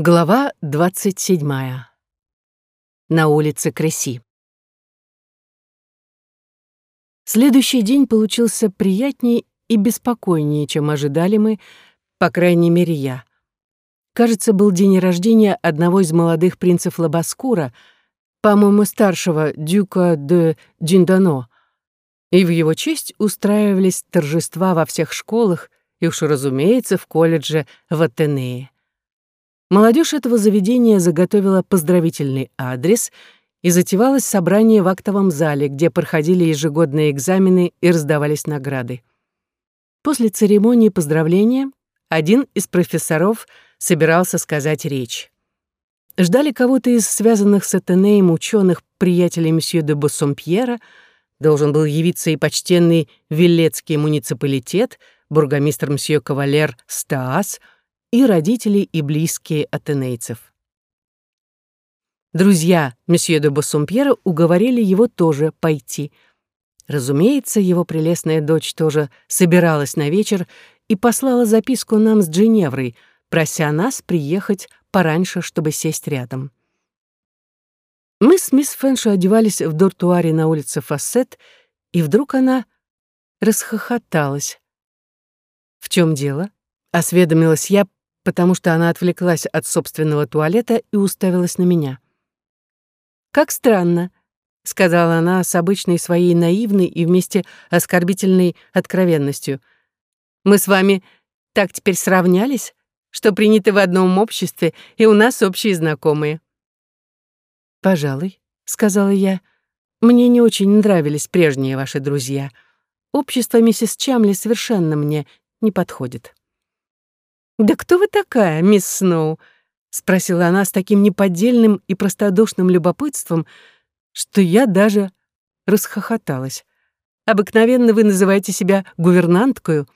Глава 27. На улице Креси. Следующий день получился приятнее и беспокойнее, чем ожидали мы, по крайней мере, я. Кажется, был день рождения одного из молодых принцев Лабаскура, по-моему, старшего дюка де Диндано, и в его честь устраивались торжества во всех школах и уж, разумеется, в колледже в Атенее. Молодежь этого заведения заготовила поздравительный адрес и затевалось собрание в актовом зале, где проходили ежегодные экзамены и раздавались награды. После церемонии поздравления один из профессоров собирался сказать речь. Ждали кого-то из связанных с Этенеем ученых приятелей месье де Боссомпьера, должен был явиться и почтенный Виллецкий муниципалитет, бургомистр мсье Кавалер Стаас — и родители, и близкие атенейцев. Друзья месье де Боссомпьера уговорили его тоже пойти. Разумеется, его прелестная дочь тоже собиралась на вечер и послала записку нам с Джиневрой, прося нас приехать пораньше, чтобы сесть рядом. Мы с мисс Фэншо одевались в дортуаре на улице Фассет, и вдруг она расхохоталась. «В чем дело?» — осведомилась я, потому что она отвлеклась от собственного туалета и уставилась на меня. «Как странно», — сказала она с обычной своей наивной и вместе оскорбительной откровенностью. «Мы с вами так теперь сравнялись, что приняты в одном обществе, и у нас общие знакомые». «Пожалуй», — сказала я, — «мне не очень нравились прежние ваши друзья. Общество миссис Чамли совершенно мне не подходит». «Да кто вы такая, мисс Сноу?» — спросила она с таким неподдельным и простодушным любопытством, что я даже расхохоталась. «Обыкновенно вы называете себя гувернанткою.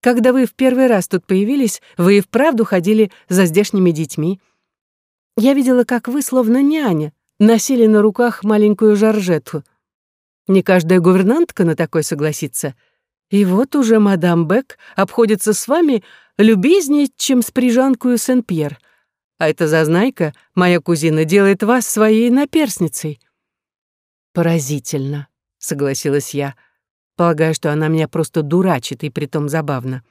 Когда вы в первый раз тут появились, вы и вправду ходили за здешними детьми. Я видела, как вы, словно няня, носили на руках маленькую жаржету. Не каждая гувернантка на такой согласится. И вот уже мадам Бек обходится с вами любезнее, чем с прижанкою Сен-Пьер. А эта зазнайка, моя кузина, делает вас своей наперсницей». «Поразительно», — согласилась я, полагая, что она меня просто дурачит и притом забавно.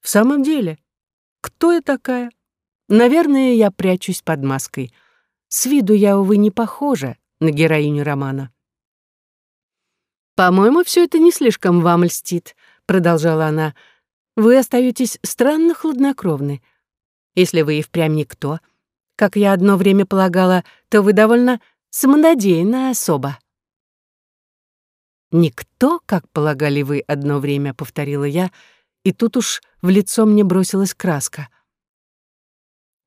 «В самом деле, кто я такая? Наверное, я прячусь под маской. С виду я, увы, не похожа на героиню романа». «По-моему, все это не слишком вам льстит», — продолжала она, — вы остаетесь странно хладнокровны. Если вы и впрямь никто, как я одно время полагала, то вы довольно самонадеянная особа. «Никто, как полагали вы одно время», — повторила я, и тут уж в лицо мне бросилась краска.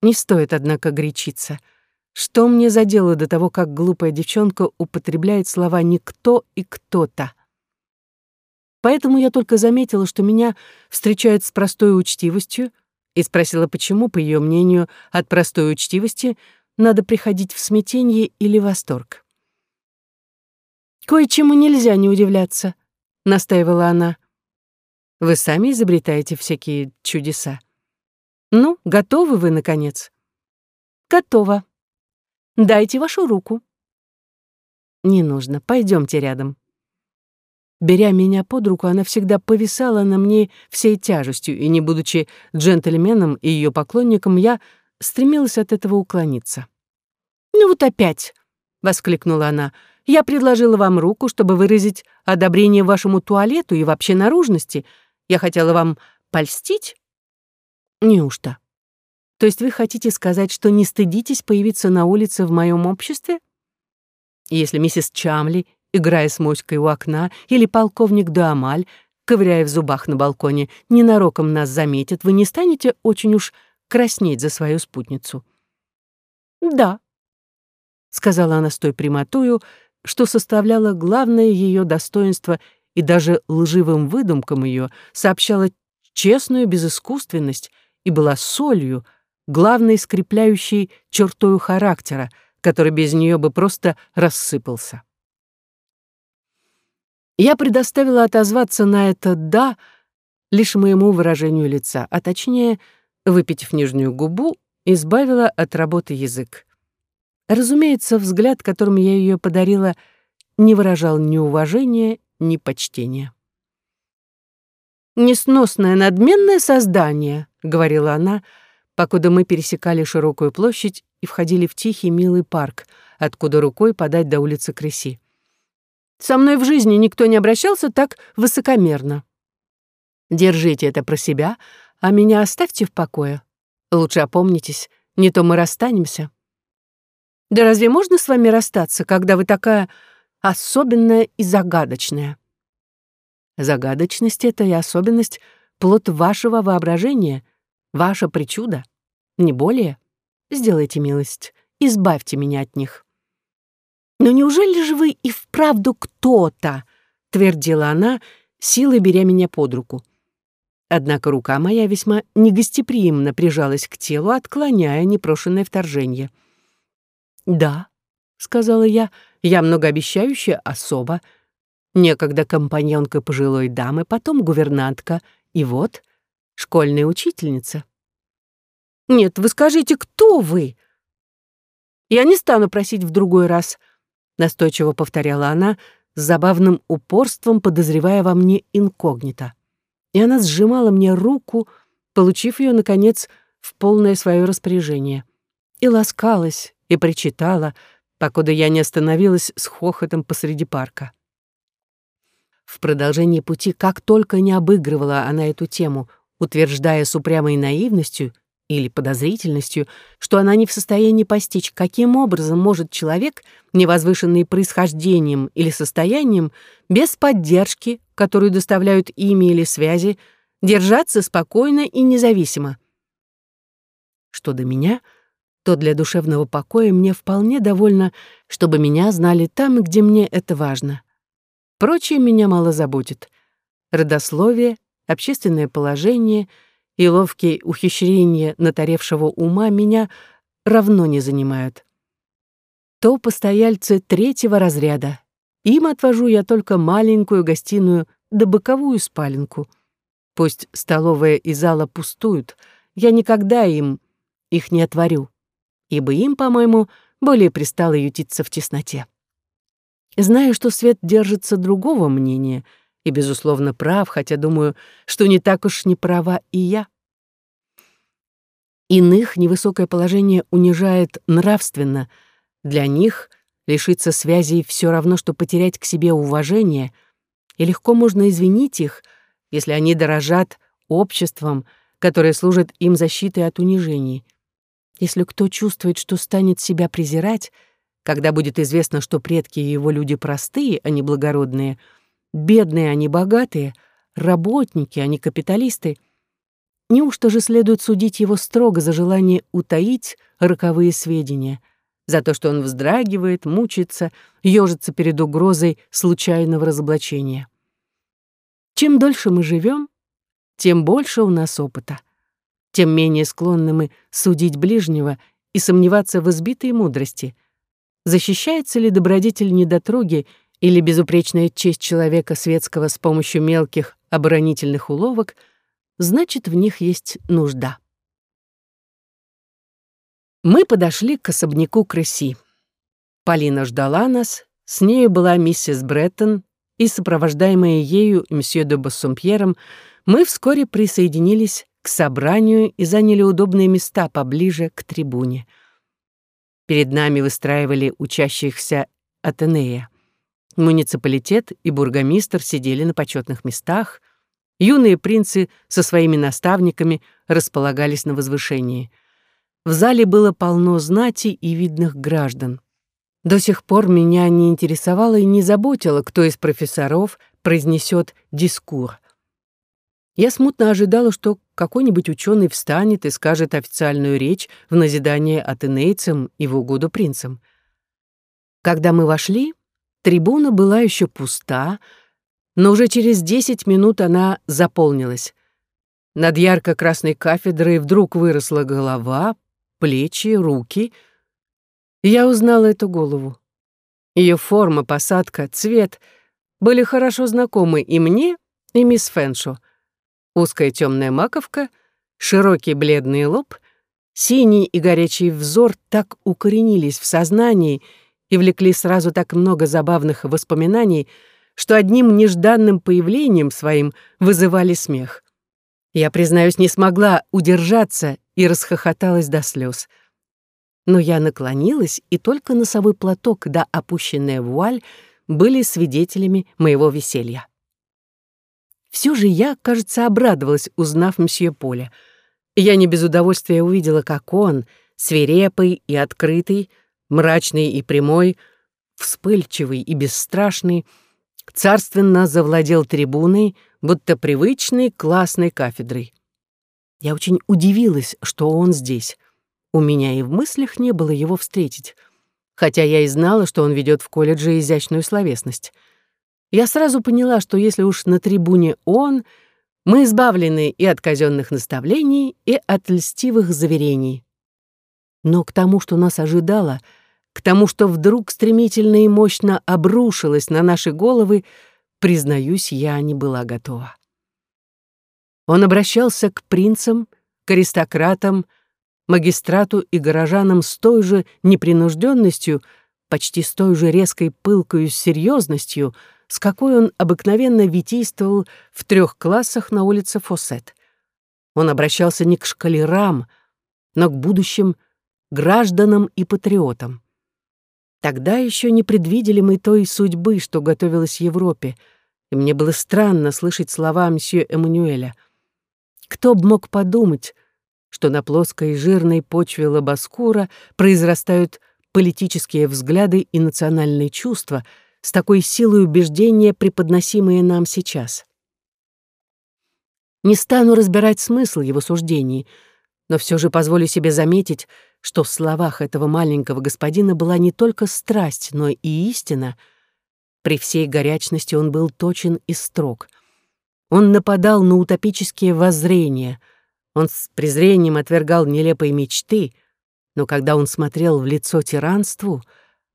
Не стоит, однако, горячиться. Что мне за дело до того, как глупая девчонка употребляет слова «никто» и «кто-то»? Поэтому я только заметила, что меня встречают с простой учтивостью, и спросила, почему, по ее мнению, от простой учтивости надо приходить в смятение или восторг. «Кое-чему нельзя не удивляться», — настаивала она. «Вы сами изобретаете всякие чудеса. Ну, готовы вы, наконец?» «Готова. Дайте вашу руку». «Не нужно. Пойдемте рядом». Беря меня под руку, она всегда повисала на мне всей тяжестью, и, не будучи джентльменом и ее поклонником, я стремилась от этого уклониться. «Ну вот опять!» — воскликнула она. «Я предложила вам руку, чтобы выразить одобрение вашему туалету и вообще наружности. Я хотела вам польстить?» «Неужто? То есть вы хотите сказать, что не стыдитесь появиться на улице в моем обществе?» Если миссис Чамли играя с моськой у окна, или полковник Дуамаль, ковыряя в зубах на балконе, ненароком нас заметит, вы не станете очень уж краснеть за свою спутницу. «Да», — сказала она с той прямотою, что составляло главное ее достоинство и даже лживым выдумкам ее сообщала честную безыскусственность и была солью, главной скрепляющей чертою характера, который без нее бы просто рассыпался. Я предоставила отозваться на это «да» лишь моему выражению лица, а точнее, выпитив нижнюю губу избавила от работы язык. Разумеется, взгляд, которым я ее подарила, не выражал ни уважения, ни почтения. «Несносное надменное создание», — говорила она, покуда мы пересекали широкую площадь и входили в тихий милый парк, откуда рукой подать до улицы Крыси. «Со мной в жизни никто не обращался так высокомерно. Держите это про себя, а меня оставьте в покое. Лучше опомнитесь, не то мы расстанемся». Да разве можно с вами расстаться, когда вы такая особенная и загадочная? Загадочность — это и особенность — плод вашего воображения, ваша причуда, не более. Сделайте милость, избавьте меня от них. «Но неужели же вы и вправду кто-то?» — твердила она, силой беря меня под руку. Однако рука моя весьма негостеприимно прижалась к телу, отклоняя непрошенное вторжение — «Да», — сказала я, — «я многообещающая особа, некогда компаньонка пожилой дамы, потом гувернантка, и вот школьная учительница». «Нет, вы скажите, кто вы?» «Я не стану просить в другой раз», — настойчиво повторяла она, с забавным упорством подозревая во мне инкогнито. И она сжимала мне руку, получив ее, наконец, в полное свое распоряжение, и ласкалась, и причитала, покуда я не остановилась с хохотом посреди парка. В продолжении пути как только не обыгрывала она эту тему, утверждая с упрямой наивностью или подозрительностью, что она не в состоянии постичь, каким образом может человек, невозвышенный происхождением или состоянием, без поддержки, которую доставляют имя или связи, держаться спокойно и независимо. Что до меня — то для душевного покоя мне вполне довольно, чтобы меня знали там, где мне это важно. Прочее меня мало заботит. Родословие, общественное положение и ловкие ухищрения натаревшего ума меня равно не занимают. То постояльцы третьего разряда. Им отвожу я только маленькую гостиную да боковую спаленку. Пусть столовая и зала пустуют, я никогда им их не отворю ибо им, по-моему, более пристало ютиться в тесноте. Знаю, что свет держится другого мнения, и, безусловно, прав, хотя думаю, что не так уж не права и я. Иных невысокое положение унижает нравственно. Для них лишиться связей все равно, что потерять к себе уважение, и легко можно извинить их, если они дорожат обществом, которое служит им защитой от унижений. Если кто чувствует, что станет себя презирать, когда будет известно, что предки его люди простые, а не благородные, бедные, а не богатые, работники, а не капиталисты, неужто же следует судить его строго за желание утаить роковые сведения, за то, что он вздрагивает, мучится, ёжится перед угрозой случайного разоблачения? Чем дольше мы живем, тем больше у нас опыта тем менее склонны мы судить ближнего и сомневаться в избитой мудрости. Защищается ли добродетель недотроги или безупречная честь человека светского с помощью мелких оборонительных уловок, значит, в них есть нужда. Мы подошли к особняку Крыси. Полина ждала нас, с нею была миссис Бреттон, и, сопровождаемые ею мсье де Бассомпьером, мы вскоре присоединились к собранию и заняли удобные места поближе к трибуне. Перед нами выстраивали учащихся Атенея. Муниципалитет и бургомистр сидели на почетных местах, юные принцы со своими наставниками располагались на возвышении. В зале было полно знати и видных граждан. До сих пор меня не интересовало и не заботило, кто из профессоров произнесет дискур. Я смутно ожидала, что какой-нибудь ученый встанет и скажет официальную речь в назидание атенейцам и в угоду принцам. Когда мы вошли, трибуна была еще пуста, но уже через десять минут она заполнилась. Над ярко-красной кафедрой вдруг выросла голова, плечи, руки. Я узнала эту голову. Ее форма, посадка, цвет были хорошо знакомы и мне, и мисс Фэншо — узкая темная маковка, широкий бледный лоб, Синий и горячий взор так укоренились в сознании и влекли сразу так много забавных воспоминаний, что одним нежданным появлением своим вызывали смех. Я, признаюсь, не смогла удержаться и расхохоталась до слез. Но я наклонилась, и только носовой платок да опущенная вуаль были свидетелями моего веселья. Все же я, кажется, обрадовалась, узнав мсье Поля. Я не без удовольствия увидела, как он, свирепый и открытый, мрачный и прямой, вспыльчивый и бесстрашный, царственно завладел трибуной, будто привычной классной кафедрой. Я очень удивилась, что он здесь. У меня и в мыслях не было его встретить, хотя я и знала, что он ведет в колледже изящную словесность. Я сразу поняла, что если уж на трибуне он, мы избавлены и от казенных наставлений, и от льстивых заверений. Но к тому, что нас ожидало — к тому, что вдруг стремительно и мощно обрушилось на наши головы, признаюсь, я не была готова. Он обращался к принцам, к аристократам, магистрату и горожанам с той же непринужденностью, почти с той же резкой пылкою серьезностью, с какой он обыкновенно витийствовал в трех классах на улице Фоссет. Он обращался не к шкалерам, но к будущим гражданам и патриотам. Тогда еще не предвидели мы той судьбы, что готовилась Европе, и мне было странно слышать слова мсье Эммануэля. Кто б мог подумать, что на плоской жирной почве Лабаскура произрастают политические взгляды и национальные чувства с такой силой убеждения, преподносимые нам сейчас. Не стану разбирать смысл его суждений, но все же позволю себе заметить, что в словах этого маленького господина была не только страсть, но и истина. При всей горячности он был точен и строг. Он нападал на утопические воззрения, он с презрением отвергал нелепые мечты, но когда он смотрел в лицо тиранству,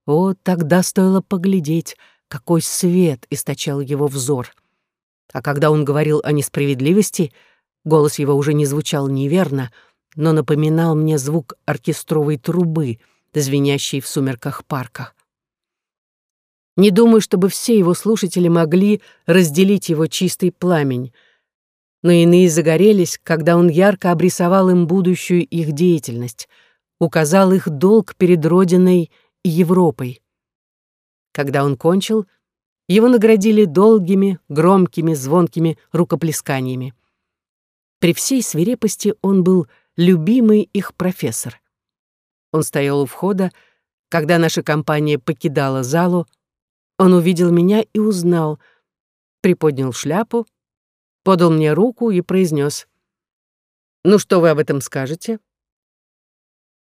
о, тогда стоило поглядеть, какой свет источал его взор. А когда он говорил о несправедливости, голос его уже не звучал неверно — но напоминал мне звук оркестровой трубы, звенящей в сумерках парка. Не думаю, чтобы все его слушатели могли разделить его чистый пламень, но иные загорелись, когда он ярко обрисовал им будущую их деятельность, указал их долг перед Родиной и Европой. Когда он кончил, его наградили долгими, громкими, звонкими рукоплесканиями. При всей свирепости он был любимый их профессор. Он стоял у входа, когда наша компания покидала залу, он увидел меня и узнал, приподнял шляпу, подал мне руку и произнес: «Ну что вы об этом скажете?»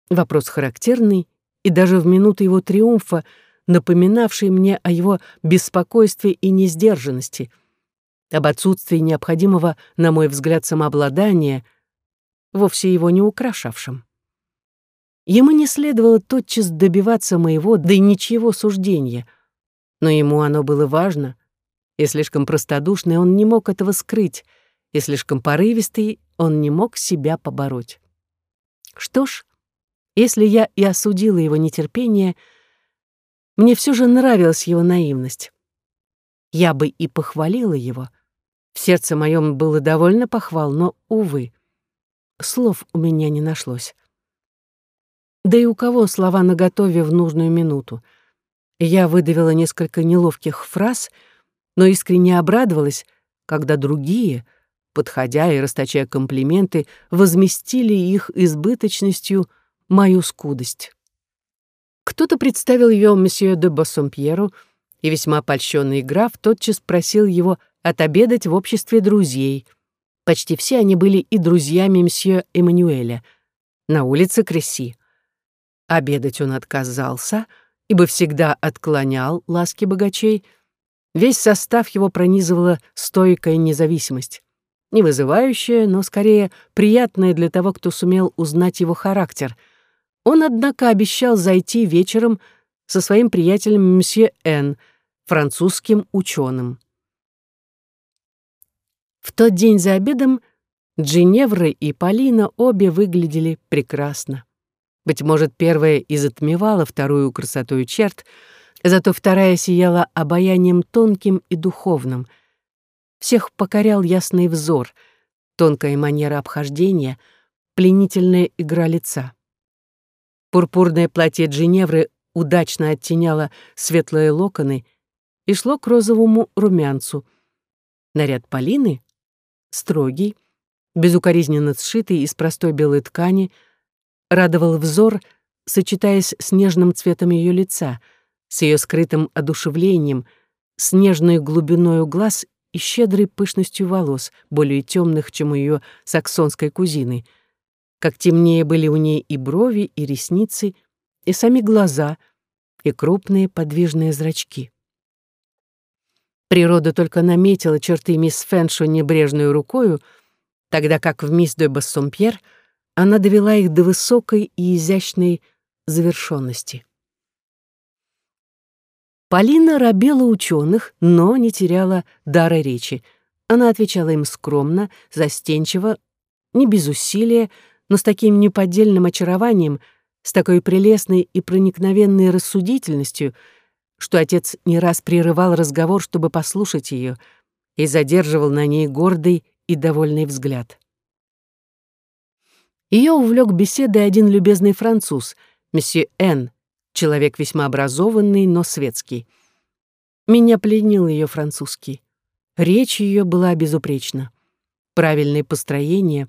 Вопрос характерный и даже в минуту его триумфа напоминавший мне о его беспокойстве и несдержанности, об отсутствии необходимого, на мой взгляд, самообладания — вовсе его не украшавшим. Ему не следовало тотчас добиваться моего, да и ничего суждения, но ему оно было важно, и слишком простодушный он не мог этого скрыть, и слишком порывистый он не мог себя побороть. Что ж, если я и осудила его нетерпение, мне все же нравилась его наивность. Я бы и похвалила его. В сердце моем было довольно похвал, но, увы, Слов у меня не нашлось. Да и у кого слова наготове в нужную минуту? Я выдавила несколько неловких фраз, но искренне обрадовалась, когда другие, подходя и расточая комплименты, возместили их избыточностью мою скудость. Кто-то представил ее месье де Боссомпьеру, и весьма польщенный граф тотчас просил его отобедать в обществе друзей — Почти все они были и друзьями мсье Эммануэля. На улице Кресси. Обедать он отказался, ибо всегда отклонял ласки богачей. Весь состав его пронизывала стойкая независимость. Не вызывающая, но скорее приятная для того, кто сумел узнать его характер. Он, однако, обещал зайти вечером со своим приятелем мсье Н, французским ученым. В тот день за обедом Джиневра и Полина обе выглядели прекрасно. Быть может, первая и затмевала вторую красотою черт, зато вторая сияла обаянием тонким и духовным. Всех покорял ясный взор, тонкая манера обхождения, пленительная игра лица. Пурпурное платье Джиневры удачно оттеняло светлые локоны и шло к розовому румянцу. Наряд Полины — строгий, безукоризненно сшитый из простой белой ткани, радовал взор, сочетаясь с нежным цветом ее лица, с ее скрытым одушевлением, с нежной глубиной глаз и щедрой пышностью волос, более темных, чем у ее саксонской кузины. Как темнее были у ней и брови, и ресницы, и сами глаза, и крупные подвижные зрачки. Природа только наметила черты мисс Фэншо небрежную рукою, тогда как в мисс де Бассомпьер она довела их до высокой и изящной завершенности. Полина робела ученых, но не теряла дара речи. Она отвечала им скромно, застенчиво, не без усилия, но с таким неподдельным очарованием, с такой прелестной и проникновенной рассудительностью, что отец не раз прерывал разговор, чтобы послушать ее, и задерживал на ней гордый и довольный взгляд. Ее увлек беседой один любезный француз, месье Н, человек весьма образованный, но светский. Меня пленил ее французский. Речь ее была безупречна. Правильные построения,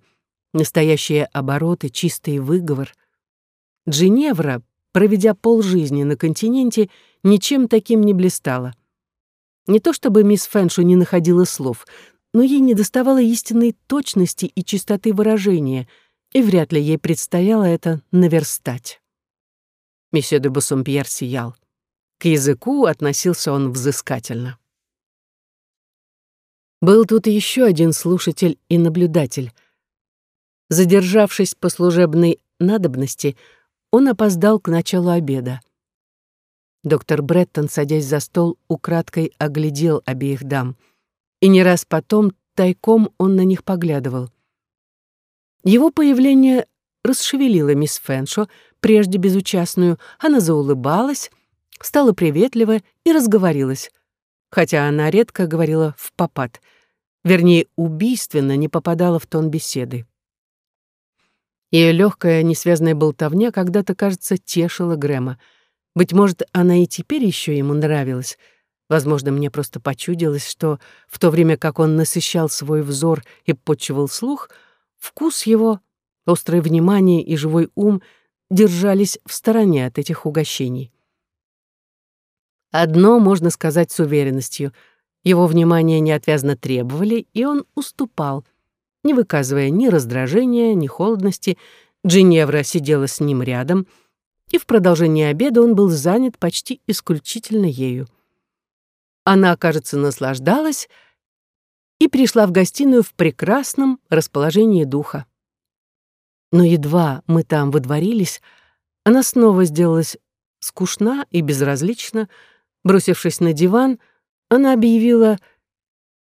настоящие обороты, чистый выговор. Джиневра, проведя полжизни на континенте, ничем таким не блистала. Не то чтобы мисс Фэншу не находила слов, но ей недоставало истинной точности и чистоты выражения, и вряд ли ей предстояло это наверстать. Месье де Бассомпьер сиял. К языку относился он взыскательно. Был тут еще один слушатель и наблюдатель. Задержавшись по служебной надобности, он опоздал к началу обеда. Доктор Бреттон, садясь за стол, украдкой оглядел обеих дам — и не раз потом тайком он на них поглядывал. Его появление расшевелило мисс Фэншо, прежде безучастную, она заулыбалась, стала приветлива и разговорилась, хотя она редко говорила в попад, вернее, убийственно не попадала в тон беседы. Ее легкая, несвязная болтовня когда-то, кажется, тешила Грэма. Быть может, она и теперь еще ему нравилась — Возможно, мне просто почудилось, что в то время как он насыщал свой взор и почивал слух, вкус его, острое внимание и живой ум держались в стороне от этих угощений. Одно можно сказать с уверенностью. Его внимание неотвязно требовали, и он уступал, не выказывая ни раздражения, ни холодности. Джиневра сидела с ним рядом, и в продолжении обеда он был занят почти исключительно ею. Она, кажется, наслаждалась и пришла в гостиную в прекрасном расположении духа. Но едва мы там выдворились, она снова сделалась скучна и безразлична. Бросившись на диван, она объявила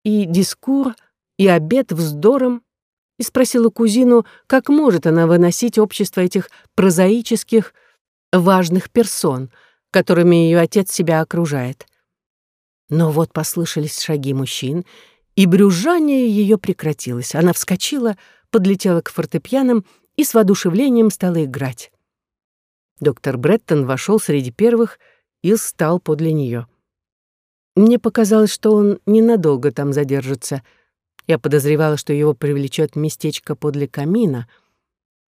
и дискур, и обед вздором, и спросила кузину, как может она выносить общество этих прозаических, важных персон, которыми ее отец себя окружает. Но вот послышались шаги мужчин, и брюзжание ее прекратилось. Она вскочила, подлетела к фортепианам и с воодушевлением стала играть. Доктор Бреттон вошел среди первых и стал подле нее. Мне показалось, что он ненадолго там задержится. Я подозревала, что его привлечет местечко подле камина.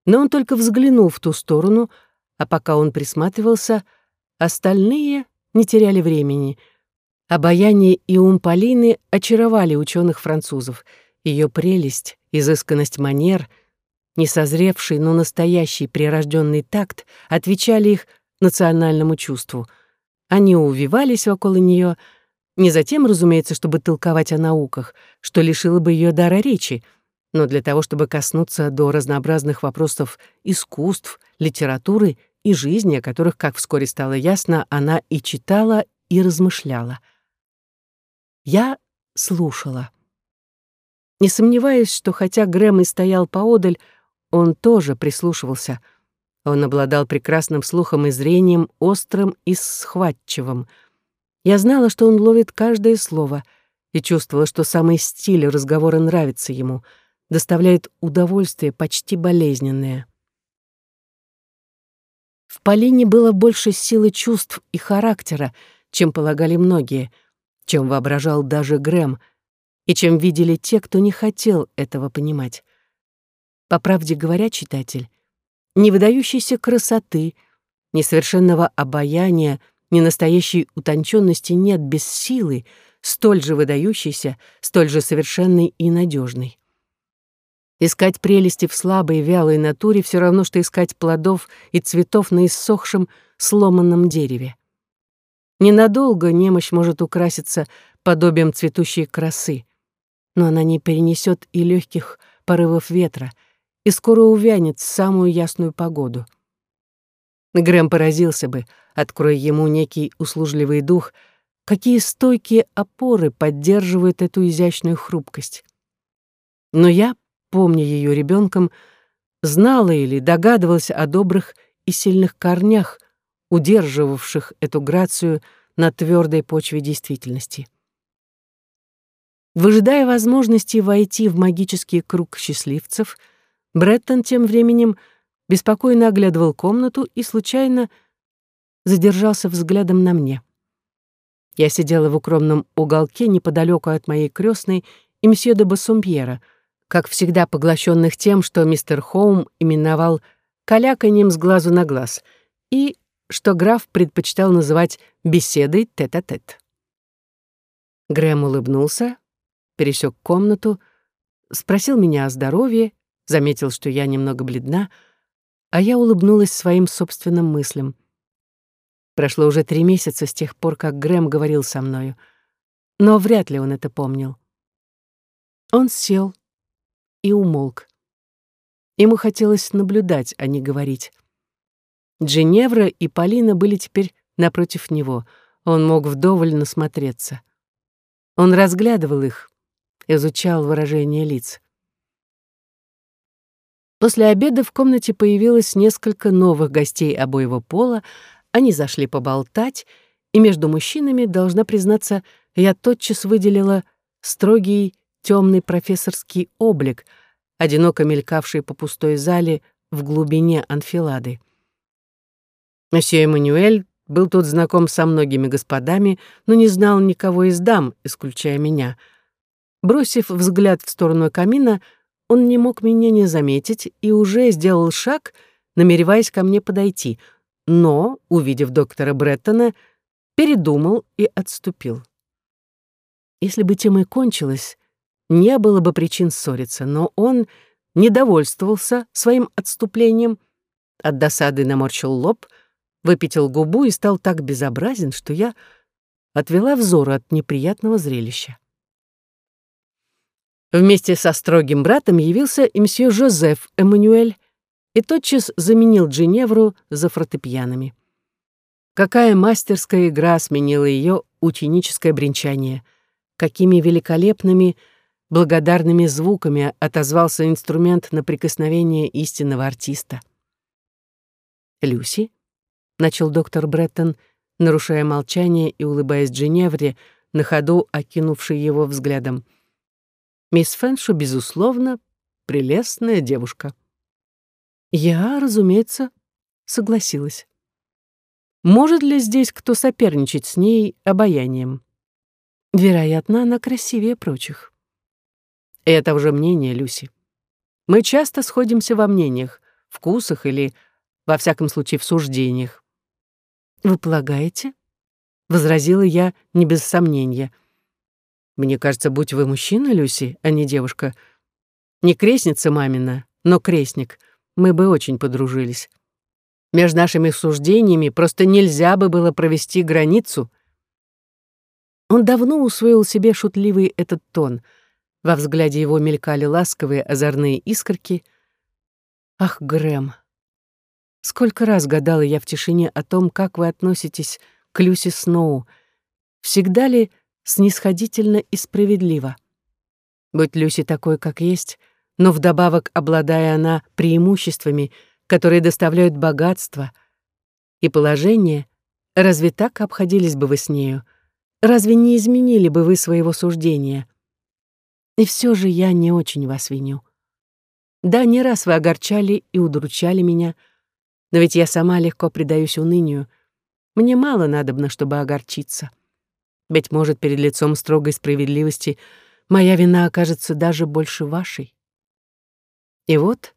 Но он только взглянул в ту сторону, а пока он присматривался, остальные не теряли времени — Обаяние и ум Полины очаровали ученых французов. Ее прелесть, изысканность манер, несозревший, но настоящий прирожденный такт отвечали их национальному чувству. Они увивались около нее, не затем, разумеется, чтобы толковать о науках, что лишило бы ее дара речи, но для того, чтобы коснуться до разнообразных вопросов искусств, литературы и жизни, о которых, как вскоре стало ясно, она и читала, и размышляла. Я слушала. Не сомневаюсь, что хотя Грэм и стоял поодаль, он тоже прислушивался. Он обладал прекрасным слухом и зрением, острым и схватчивым. Я знала, что он ловит каждое слово, и чувствовала, что самый стиль разговора нравится ему, доставляет удовольствие почти болезненное. В Полине было больше силы чувств и характера, чем полагали многие, чем воображал даже Грэм, и чем видели те, кто не хотел этого понимать. По правде говоря, читатель, ни выдающейся красоты, ни совершенного обаяния, ни настоящей утонченности нет без силы, столь же выдающейся, столь же совершенной и надежной. Искать прелести в слабой, вялой натуре все равно, что искать плодов и цветов на иссохшем, сломанном дереве. Ненадолго немощь может украситься подобием цветущей красы, но она не перенесет и легких порывов ветра, и скоро увянет в самую ясную погоду. Грэм поразился бы, откроя ему некий услужливый дух, какие стойкие опоры поддерживают эту изящную хрупкость. Но я помня ее ребенком, знала или догадывалась о добрых и сильных корнях, удерживавших эту грацию на твердой почве действительности. Выжидая возможности войти в магический круг счастливцев, Бреттон тем временем беспокойно оглядывал комнату и случайно задержался взглядом на мне. Я сидела в укромном уголке неподалеку от моей крестной и мсье де Бассомпьера — как всегда поглощенных тем, что мистер Хоум именовал «каляканьем с глазу на глаз» и что граф предпочитал называть беседой тет-а-тет. -тет. Грэм улыбнулся, пересек комнату, спросил меня о здоровье, заметил, что я немного бледна, а я улыбнулась своим собственным мыслям. Прошло уже три месяца с тех пор, как Грэм говорил со мною, но вряд ли он это помнил. Он сел, и умолк. Ему хотелось наблюдать, а не говорить. Дженевра и Полина были теперь напротив него. Он мог вдоволь насмотреться. Он разглядывал их, изучал выражение лиц. После обеда в комнате появилось несколько новых гостей обоего пола, они зашли поболтать, и между мужчинами, должна признаться, я тотчас выделила строгий темный профессорский облик, одиноко мелькавший по пустой зале в глубине анфилады. Месье Эммануэль был тут знаком со многими господами, но не знал никого из дам, исключая меня. Бросив взгляд в сторону камина, он не мог меня не заметить и уже сделал шаг, намереваясь ко мне подойти, но, увидев доктора Бреттона, передумал и отступил. Если бы тем и кончилось, не было бы причин ссориться, но он не довольствовался своим отступлением, от досады наморщил лоб, выпятил губу и стал так безобразен, что я отвела взор от неприятного зрелища. Вместе со строгим братом явился и мсье Жозеф Эммануэль и тотчас заменил Джиневру за фортепианами. Какая мастерская игра сменила ее ученическое бренчание, какими великолепными — благодарными звуками отозвался инструмент на прикосновение истинного артиста. «Люси?» — начал доктор Бреттон, нарушая молчание и улыбаясь Дженевре, на ходу окинувший его взглядом. «Мисс Фэншу, безусловно, прелестная девушка». Я, разумеется, согласилась. Может ли здесь кто соперничать с ней обаянием? Вероятно, она красивее прочих. Это уже мнение Люси. Мы часто сходимся во мнениях, вкусах или, во всяком случае, в суждениях. «Вы полагаете?» — возразила я не без сомнения. «Мне кажется, будь вы мужчина, Люси, а не девушка, не крестница мамина, но крестник, мы бы очень подружились. Между нашими суждениями просто нельзя бы было провести границу». Он давно усвоил себе шутливый этот тон — во взгляде его мелькали ласковые озорные искорки. «Ах, Грэм! Сколько раз гадала я в тишине о том, как вы относитесь к Люси Сноу. Всегда ли снисходительно и справедливо? Будь Люси такой, как есть, но вдобавок обладая она преимуществами, которые доставляют богатство и положение, разве так обходились бы вы с нею? Разве не изменили бы вы своего суждения? И все же я не очень вас виню. Да, не раз вы огорчали и удручали меня, но ведь я сама легко предаюсь унынию. Мне мало надобно, чтобы огорчиться. Быть может, перед лицом строгой справедливости моя вина окажется даже больше вашей. И вот,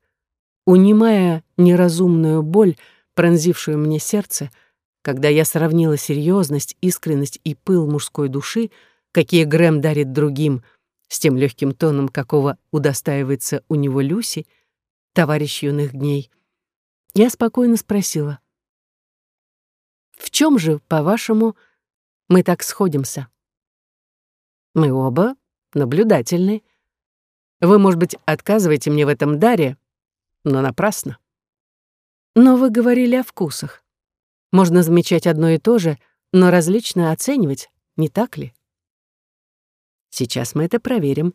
унимая неразумную боль, пронзившую мне сердце, когда я сравнила серьезность, искренность и пыл мужской души, какие Грэм дарит другим, с тем легким тоном, какого удостаивается у него Люси, товарищ юных дней, я спокойно спросила, «В чем же, по-вашему, мы так сходимся?» «Мы оба наблюдательны. Вы, может быть, отказываете мне в этом даре, но напрасно. Но вы говорили о вкусах. Можно замечать одно и то же, но различно оценивать, не так ли?» Сейчас мы это проверим.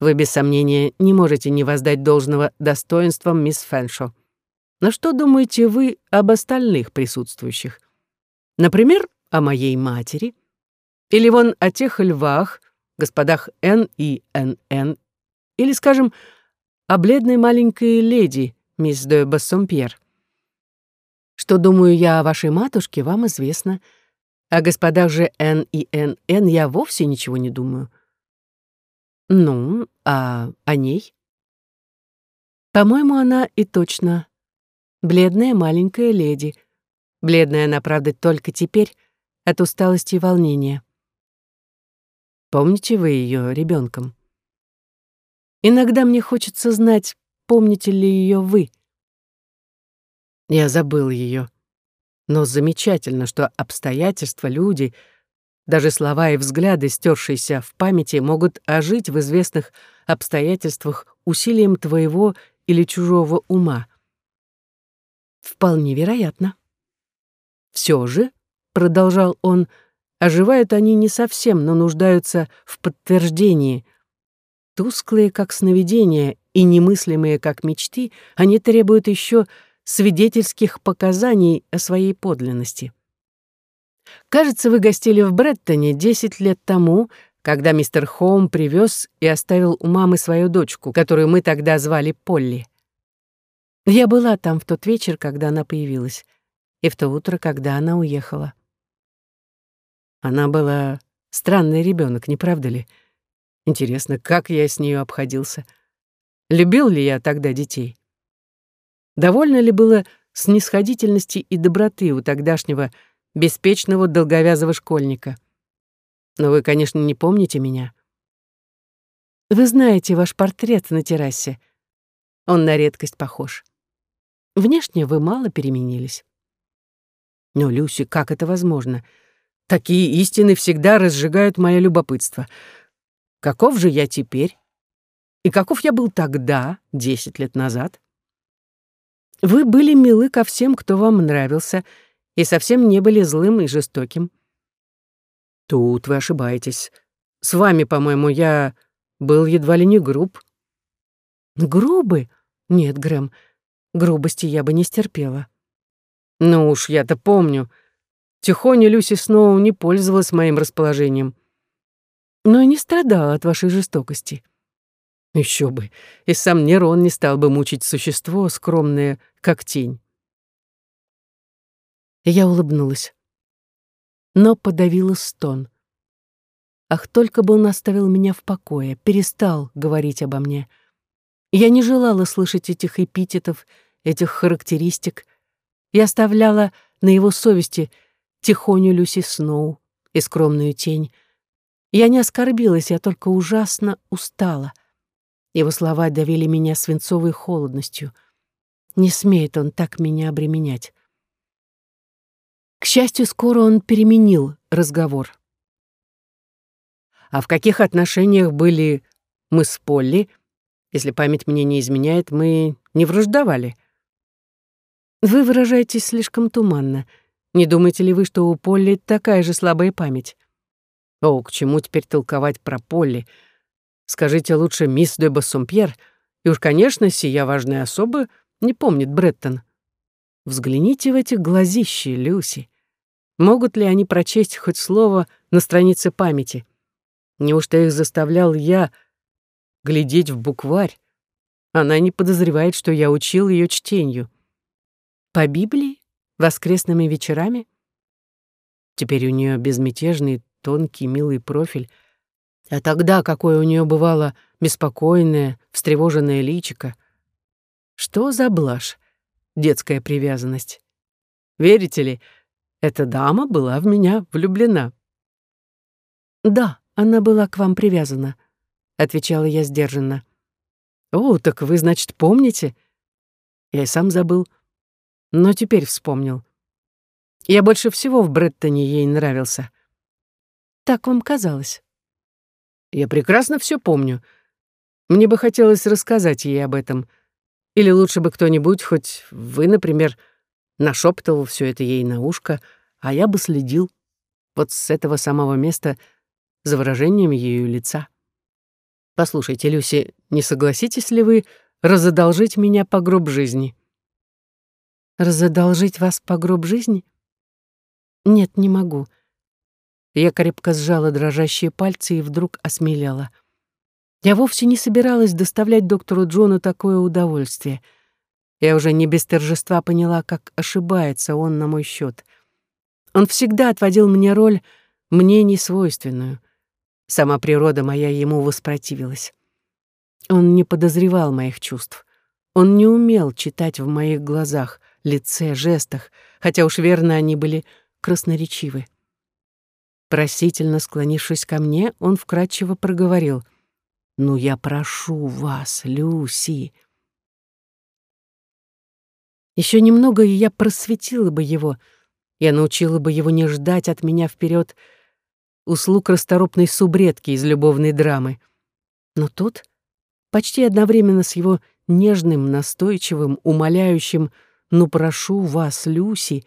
Вы, без сомнения, не можете не воздать должного достоинствам мисс Фэншо. Но что думаете вы об остальных присутствующих? Например, о моей матери? Или вон о тех львах, господах Н и НН? Или, скажем, о бледной маленькой леди, мисс де Бассомпьер? Что думаю я о вашей матушке, вам известно — о господах же Н и НН я вовсе ничего не думаю. Ну, а о ней? По-моему, она и точно бледная маленькая леди. Бледная она, правда, только теперь от усталости и волнения. Помните вы ее ребенком? Иногда мне хочется знать, помните ли ее вы. Я забыл ее. Но замечательно, что обстоятельства, люди, даже слова и взгляды, стершиеся в памяти, могут ожить в известных обстоятельствах усилием твоего или чужого ума. Вполне вероятно. Все же, — продолжал он, — оживают они не совсем, но нуждаются в подтверждении. Тусклые, как сновидения, и немыслимые, как мечты, они требуют еще свидетельских показаний о своей подлинности. Кажется, вы гостили в Бреттоне 10 лет тому, когда мистер Хоум привез и оставил у мамы свою дочку, которую мы тогда звали Полли. Я была там в тот вечер, когда она появилась, и в то утро, когда она уехала. Она была странный ребенок, не правда ли? Интересно, как я с нею обходился? Любил ли я тогда детей? Довольно ли было снисходительности и доброты у тогдашнего беспечного долговязого школьника? Но вы, конечно, не помните меня. Вы знаете ваш портрет на террасе. Он на редкость похож. Внешне вы мало переменились. Но, Люси, как это возможно? Такие истины всегда разжигают мое любопытство. Каков же я теперь? И каков я был тогда, десять лет назад? Вы были милы ко всем, кто вам нравился, и совсем не были злым и жестоким. Тут вы ошибаетесь. С вами, по-моему, я был едва ли не груб. Грубый? Нет, Грэм, грубости я бы не стерпела. Ну уж, я-то помню. Тихоня Люси Сноу не пользовалась моим расположением. Но и не страдала от вашей жестокости. Еще бы, и сам Нерон не стал бы мучить существо, скромное, как тень. Я улыбнулась, но подавила стон. Ах, только бы он оставил меня в покое, перестал говорить обо мне. Я не желала слышать этих эпитетов, этих характеристик. Я оставляла на его совести тихоню Люси Сноу и скромную тень. Я не оскорбилась, я только ужасно устала — его слова давили меня свинцовой холодностью. Не смеет он так меня обременять. К счастью, скоро он переменил разговор. А в каких отношениях были мы с Полли? Если память мне не изменяет, мы не враждовали. Вы выражаетесь слишком туманно. Не думаете ли вы, что у Полли такая же слабая память? О, к чему теперь толковать про Полли? Скажите лучше мисс де Бассомпьер, и уж, конечно, сия важная особа не помнит Бреттон. Взгляните в эти глазищи, Люси. Могут ли они прочесть хоть слово на странице памяти? Неужто их заставлял я глядеть в букварь? Она не подозревает, что я учил ее чтению. По Библии? Воскресными вечерами? Теперь у нее безмятежный, тонкий, милый профиль. А тогда какое у нее бывало беспокойное, встревоженное личико. Что за блажь? Детская привязанность. Верите ли, эта дама была в меня влюблена. Да, она была к вам привязана, отвечала я сдержанно. О, так вы, значит, помните? Я и сам забыл, но теперь вспомнил. Я больше всего в Бреттоне ей нравился. Так вам казалось. Я прекрасно все помню. Мне бы хотелось рассказать ей об этом. Или лучше бы кто-нибудь, хоть вы, например, нашептывал все это ей на ушко, а я бы следил вот с этого самого места за выражением ее лица. Послушайте, Люси, не согласитесь ли вы разодолжить меня по гроб жизни? Разодолжить вас по гроб жизни? «Нет, не могу». Я крепко сжала дрожащие пальцы и вдруг осмелела. Я вовсе не собиралась доставлять доктору Джону такое удовольствие. Я уже не без торжества поняла, как ошибается он на мой счет. Он всегда отводил мне роль, мне несвойственную. Сама природа моя ему воспротивилась. Он не подозревал моих чувств. Он не умел читать в моих глазах, лице, жестах, хотя уж верно они были красноречивы. Просительно склонившись ко мне, он вкратчиво проговорил. «Ну, я прошу вас, Люси!» Еще немного, и я просветила бы его. Я научила бы его не ждать от меня вперед услуг расторопной субредки из любовной драмы. Но тут, почти одновременно с его нежным, настойчивым, умоляющим «Ну, прошу вас, Люси»,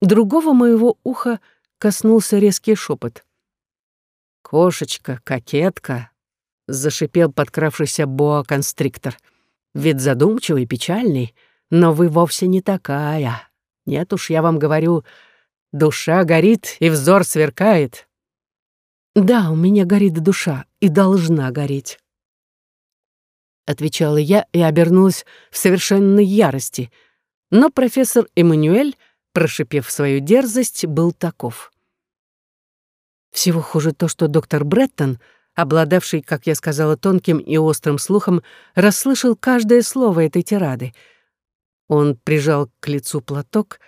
Другого моего уха коснулся резкий шепот. «Кошечка, кокетка!» — зашипел подкравшийся боа-констриктор. «Вид задумчивый, печальный, но вы вовсе не такая. Нет уж, я вам говорю, душа горит и взор сверкает». «Да, у меня горит душа и должна гореть», — отвечала я и обернулась в совершенной ярости. Но профессор Эммануэль прошипев свою дерзость, был таков. Всего хуже то, что доктор Бреттон, обладавший, как я сказала, тонким и острым слухом, расслышал каждое слово этой тирады. Он прижал к лицу платок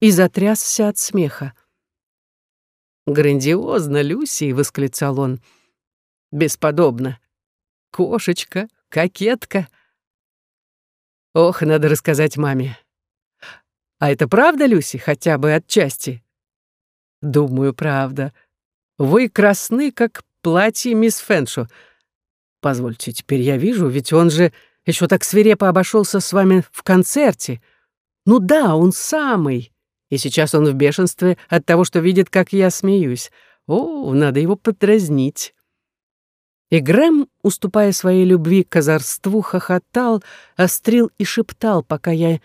и затрясся от смеха. «Грандиозно, Люси!» — восклицал он. «Бесподобно! Кошечка, кокетка!» Ох, надо рассказать маме. А это правда, Люси, хотя бы отчасти? Думаю, правда. Вы красны, как платье мисс Фэншо. Позвольте, теперь я вижу, ведь он же еще так свирепо обошелся с вами в концерте. Ну да, он самый. И сейчас он в бешенстве от того, что видит, как я смеюсь. О, надо его подразнить. И Грэм, уступая своей любви к озорству, хохотал, острил и шептал, пока я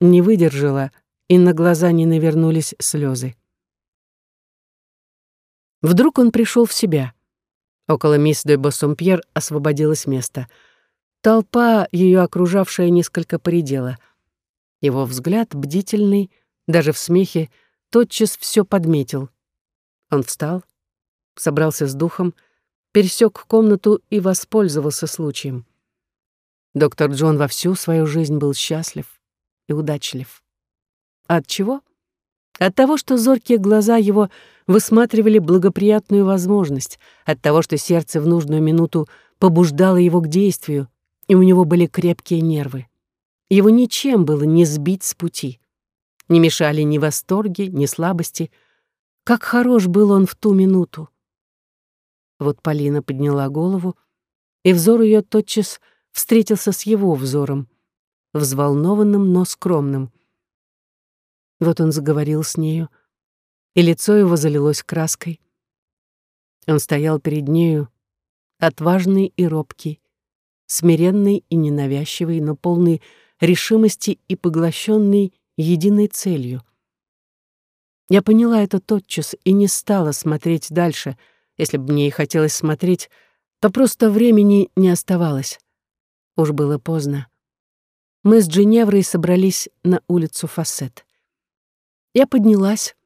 не выдержала, и на глаза не навернулись слезы. Вдруг он пришел в себя. Около мисс де Боссомпьер освободилось место. Толпа, ее окружавшая, несколько поредела. Его взгляд, бдительный, даже в смехе, тотчас все подметил. Он встал, собрался с духом, пересек комнату и воспользовался случаем. Доктор Джон во всю свою жизнь был счастлив и удачлив. От чего? От того, что зоркие глаза его высматривали благоприятную возможность, от того, что сердце в нужную минуту побуждало его к действию, и у него были крепкие нервы. Его ничем было не сбить с пути. Не мешали ни восторги, ни слабости. Как хорош был он в ту минуту. Вот Полина подняла голову, и взор ее тотчас встретился с его взором взволнованным, но скромным. Вот он заговорил с нею, и лицо его залилось краской. Он стоял перед нею, отважный и робкий, смиренный и ненавязчивый, но полный решимости и поглощенный единой целью. Я поняла это тотчас и не стала смотреть дальше. Если бы мне и хотелось смотреть, то просто времени не оставалось. Уж было поздно. Мы с Дженеврой собрались на улицу Фасет. Я поднялась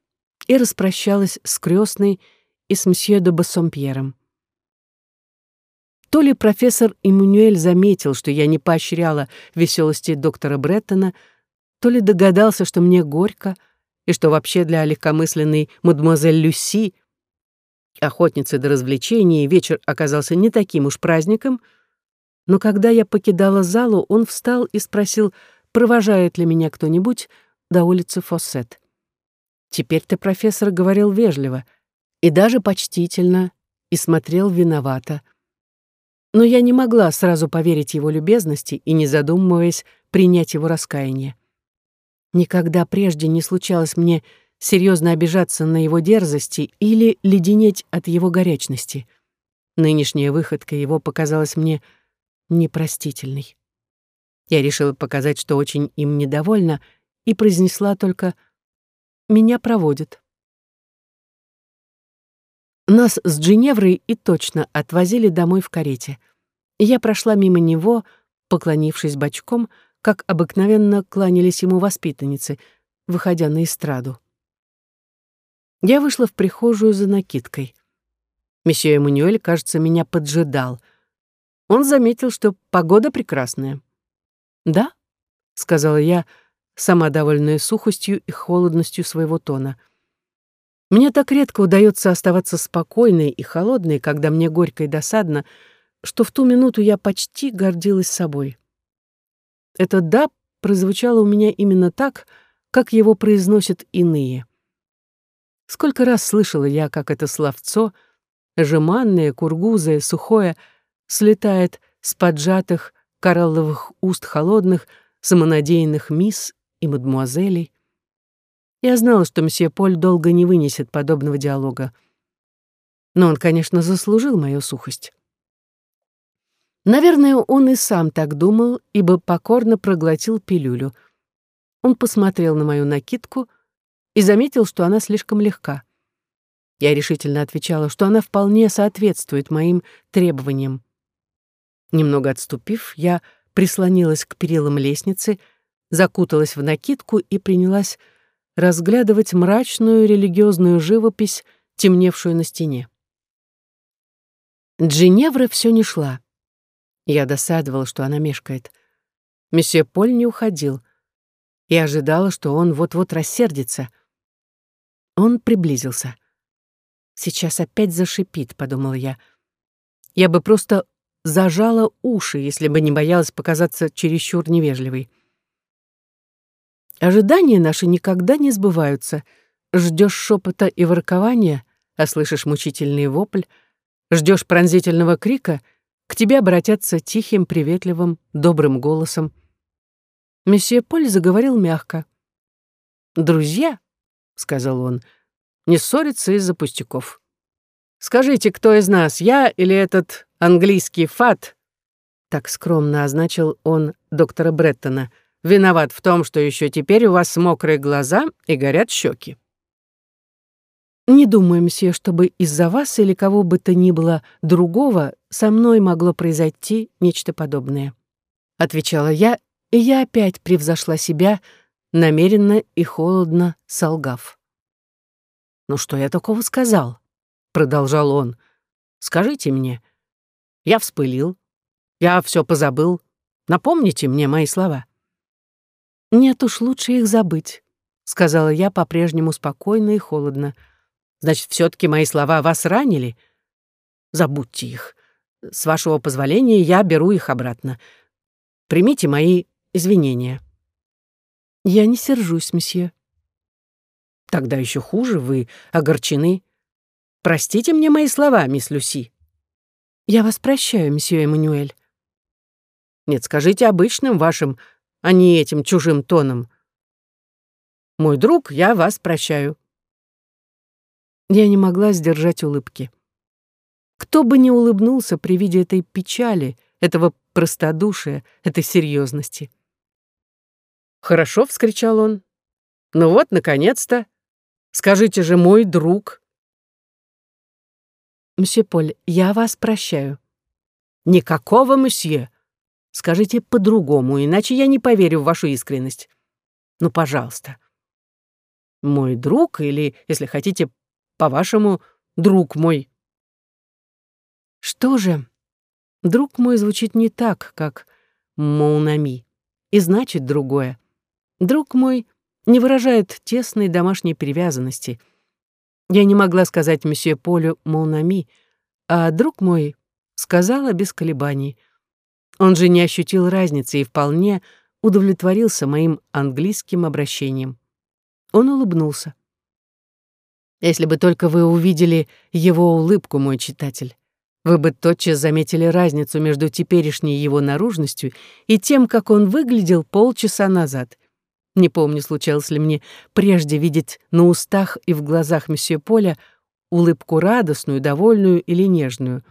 и распрощалась с крестной и с мсье де Бассомпьером. То ли профессор Эммануэль заметил, что я не поощряла веселости доктора Бреттона, то ли догадался, что мне горько, и что вообще для легкомысленной мадемуазель Люси, охотницы до развлечений, вечер оказался не таким уж праздником, но когда я покидала залу, он встал и спросил, провожает ли меня кто-нибудь до улицы Фоссет. Теперь-то профессор говорил вежливо и даже почтительно, и смотрел виновато. Но я не могла сразу поверить его любезности и, не задумываясь, принять его раскаяние. Никогда прежде не случалось мне серьезно обижаться на его дерзости или леденеть от его горячности. Нынешняя выходка его показалась мне непростительной. Я решила показать, что очень им недовольна, и произнесла только «меня проводят». Нас с Джиневрой и точно отвозили домой в карете. Я прошла мимо него, поклонившись бочком, как обыкновенно кланялись ему воспитанницы, выходя на эстраду. Я вышла в прихожую за накидкой. Месье Эммануэль, кажется, меня поджидал. Он заметил, что погода прекрасная. «Да», — сказала я, сама довольная сухостью и холодностью своего тона. «Мне так редко удается оставаться спокойной и холодной, когда мне горько и досадно, что в ту минуту я почти гордилась собой. Это «да» прозвучало у меня именно так, как его произносят иные. Сколько раз слышала я, как это словцо, жеманное, кургузое, сухое, слетает с поджатых коралловых уст холодных, самонадеянных мисс и мадмуазелей. Я знала, что мсье Поль долго не вынесет подобного диалога. Но он, конечно, заслужил мою сухость. Наверное, он и сам так думал, ибо покорно проглотил пилюлю. Он посмотрел на мою накидку и заметил, что она слишком легка. Я решительно отвечала, что она вполне соответствует моим требованиям. Немного отступив, я прислонилась к перилам лестницы, закуталась в накидку и принялась разглядывать мрачную религиозную живопись, темневшую на стене. Джиневра все не шла. Я досадовала, что она мешкает. Месье Поль не уходил. Я ожидала, что он вот-вот рассердится. Он приблизился. «Сейчас опять зашипит», — подумала я. Я бы просто зажала уши, если бы не боялась показаться чересчур невежливой. Ожидания наши никогда не сбываются. Ждешь шепота и воркования, а слышишь мучительный вопль, ждешь пронзительного крика — к тебе обратятся тихим, приветливым, добрым голосом. Месье Поль заговорил мягко. «Друзья», — сказал он, — «не ссорятся из-за пустяков. Скажите, кто из нас, я или этот английский фат?» Так скромно означил он доктора Бреттона. «Виноват в том, что еще теперь у вас мокрые глаза и горят щеки». Не думаю, мсье, чтобы из-за вас или кого бы то ни было другого со мной могло произойти нечто подобное. Отвечала я, и я опять превзошла себя, намеренно и холодно солгав. «Ну что я такого сказал?» — продолжал он. «Скажите мне. Я вспылил. Я все позабыл. Напомните мне мои слова». «Нет уж, лучше их забыть», — сказала я по-прежнему спокойно и холодно. Значит, все таки мои слова вас ранили? Забудьте их. С вашего позволения я беру их обратно. Примите мои извинения. Я не сержусь, месье. Тогда еще хуже, вы огорчены. Простите мне мои слова, мисс Люси. Я вас прощаю, месье Эммануэль. Нет, скажите обычным вашим, а не этим чужим тоном. Мой друг, я вас прощаю. Я не могла сдержать улыбки. Кто бы не улыбнулся при виде этой печали, этого простодушия, этой серьезности. «Хорошо», — вскричал он. «Ну вот, наконец-то! Скажите же, мой друг!» «Мсье Поль, я вас прощаю». «Никакого, мсье! Скажите по-другому, иначе я не поверю в вашу искренность. Ну, пожалуйста. Мой друг, или, если хотите, по-вашему, друг мой». Что же, друг мой звучит не так, как «моунами», и значит другое. Друг мой не выражает тесной домашней привязанности. Я не могла сказать месье Полю «моунами», а друг мой сказала без колебаний. Он же не ощутил разницы и вполне удовлетворился моим английским обращением. Он улыбнулся. Если бы только вы увидели его улыбку, мой читатель вы бы тотчас заметили разницу между теперешней его наружностью и тем, как он выглядел полчаса назад. Не помню, случалось ли мне прежде видеть на устах и в глазах месье Поля улыбку радостную, довольную или нежную.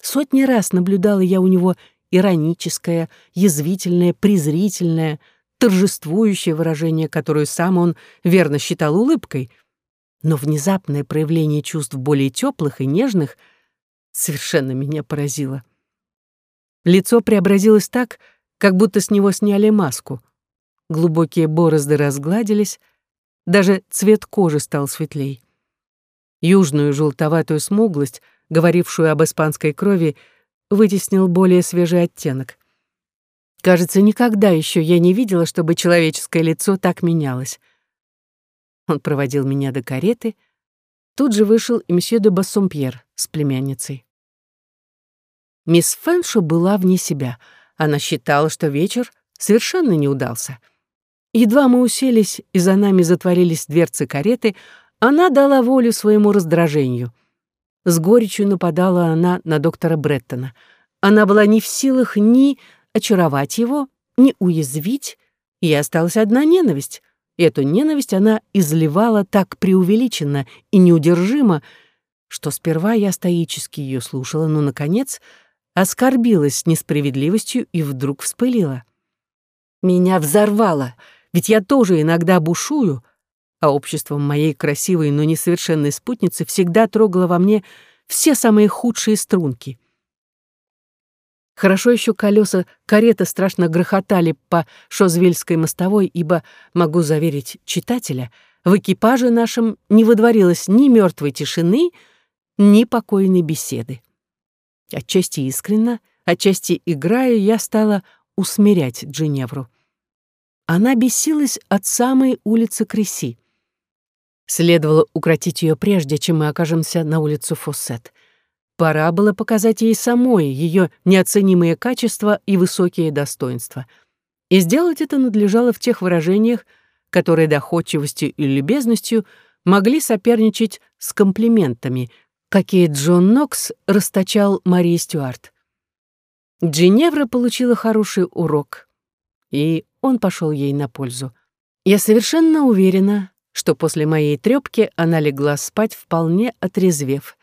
Сотни раз наблюдала я у него ироническое, язвительное, презрительное, торжествующее выражение, которое сам он верно считал улыбкой, но внезапное проявление чувств более теплых и нежных — совершенно меня поразило. Лицо преобразилось так, как будто с него сняли маску. Глубокие борозды разгладились, даже цвет кожи стал светлей. Южную желтоватую смуглость, говорившую об испанской крови, вытеснил более свежий оттенок. Кажется, никогда еще я не видела, чтобы человеческое лицо так менялось. Он проводил меня до кареты. Тут же вышел и месье де Бассомпьер с племянницей. Мисс Фэншо была вне себя. Она считала, что вечер совершенно не удался. Едва мы уселись и за нами затворились дверцы кареты, она дала волю своему раздражению. С горечью нападала она на доктора Бреттона. Она была не в силах ни очаровать его, ни уязвить, и осталась одна ненависть. И эту ненависть она изливала так преувеличенно и неудержимо, что сперва я стоически ее слушала, но, наконец, оскорбилась несправедливостью и вдруг вспылила. Меня взорвало, ведь я тоже иногда бушую, а обществом моей красивой, но несовершенной спутницы всегда трогало во мне все самые худшие струнки. Хорошо еще колеса кареты страшно грохотали по Шозвельской мостовой, ибо, могу заверить читателя, в экипаже нашем не выдворилось ни мертвой тишины, ни покойной беседы. Отчасти искренно, отчасти играя, я стала усмирять Джиневру. Она бесилась от самой улицы Креси. Следовало укротить ее прежде, чем мы окажемся на улицу Фоссет. Пора было показать ей самой ее неоценимые качества и высокие достоинства. И сделать это надлежало в тех выражениях, которые доходчивостью и любезностью могли соперничать с комплиментами, какие Джон Нокс расточал Марии Стюарт. Джиневра получила хороший урок, и он пошел ей на пользу. Я совершенно уверена, что после моей трёпки она легла спать вполне отрезвев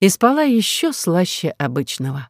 и спала еще слаще обычного.